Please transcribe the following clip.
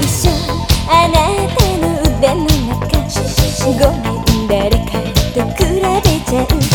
一緒。あなたの腕の中。ごめん誰かと比べちゃう。